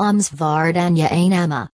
Ums Vardanya